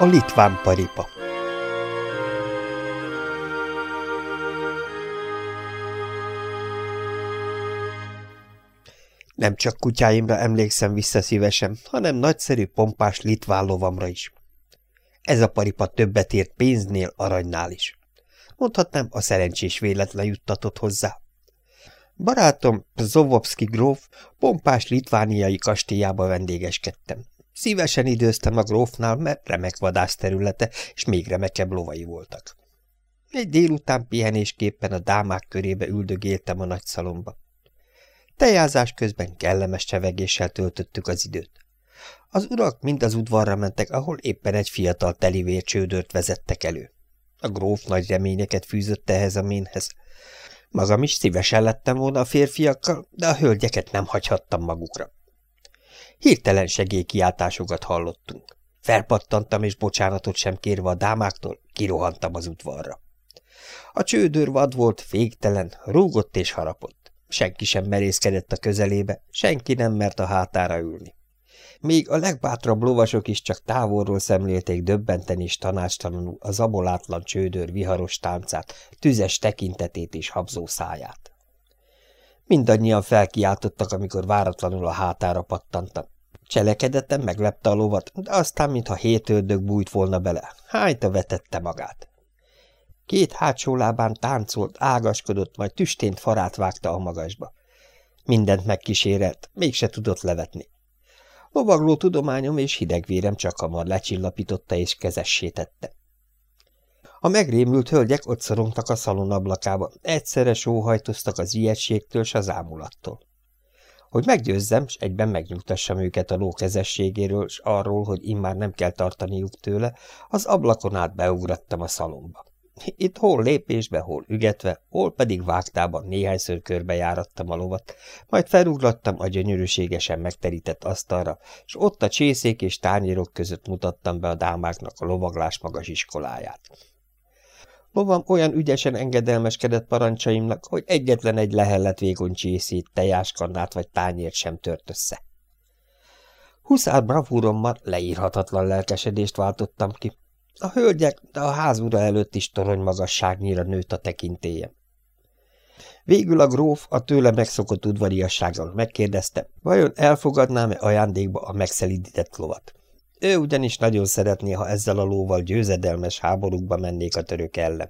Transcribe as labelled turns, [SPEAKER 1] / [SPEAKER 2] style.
[SPEAKER 1] A litván paripa Nem csak kutyáimra emlékszem vissza szívesen, hanem nagyszerű, pompás litván lovamra is. Ez a paripa többet ért pénznél, aranynál is. Mondhatnám, a szerencsés véletlen juttatott hozzá. Barátom, Zovovski gróf, pompás litvániai kastélyába vendégeskedtem. Szívesen időztem a grófnál, mert remek vadászterülete, és még remekebb lovai voltak. Egy délután pihenésképpen a dámák körébe üldögéltem a nagy szalomba. Tejázás közben kellemes csevegéssel töltöttük az időt. Az urak mind az udvarra mentek, ahol éppen egy fiatal telivércsődört vezettek elő. A gróf nagy reményeket fűzött ehhez a ménhez. Magam is szívesen lettem volna a férfiakkal, de a hölgyeket nem hagyhattam magukra. Hirtelen segélykiáltásokat hallottunk. Felpattantam, és bocsánatot sem kérve a dámáktól, kirohantam az udvarra. A csődör vad volt, féktelen, rúgott és harapott. Senki sem merészkedett a közelébe, senki nem mert a hátára ülni. Még a legbátrabb lovasok is csak távolról szemlélték döbbenten és tanástalanul a zabolátlan csődör viharos táncát, tüzes tekintetét és habzó száját. Mindannyian felkiáltottak, amikor váratlanul a hátára pattantam. Cselekedetem meglepte a lovat, de aztán, mintha hét ördög bújt volna bele, hányta vetette magát. Két hátsó lábán táncolt, ágaskodott, majd tüstént farát vágta a magasba. Mindent megkísérelt, mégse tudott levetni. Lovagló tudományom és hidegvérem csak hamar lecsillapította és kezessé tette. A megrémült hölgyek ott szorongtak a szalon ablakába, egyszerre sóhajtoztak az ijegységtől s az ámulattól. Hogy meggyőzzem, s egyben megnyugtassam őket a ló kezességéről, s arról, hogy immár nem kell tartaniuk tőle, az ablakon át beugrattam a szalomba. Itt hol lépésbe, hol ügetve, hol pedig vágtában néhányszor körbejárattam a lovat, majd felugrattam a gyönyörűségesen megterített asztalra, és ott a csészék és tányérok között mutattam be a dámáknak a lovaglás magas iskoláját. Lovam olyan ügyesen engedelmeskedett parancsaimnak, hogy egyetlen egy lehellet vékony csészét, tejáskannát vagy tányért sem tört össze. Huszár bravúrommal leírhatatlan lelkesedést váltottam ki, a hölgyek, de a házura előtt is torony magasságnyira nőtt a tekintélye. Végül a gróf a tőle megszokott udvariassággal megkérdezte, vajon elfogadnám-e ajándékba a megszelidített lovat. Ő ugyanis nagyon szeretné, ha ezzel a lóval győzedelmes háborúkba mennék a török ellen.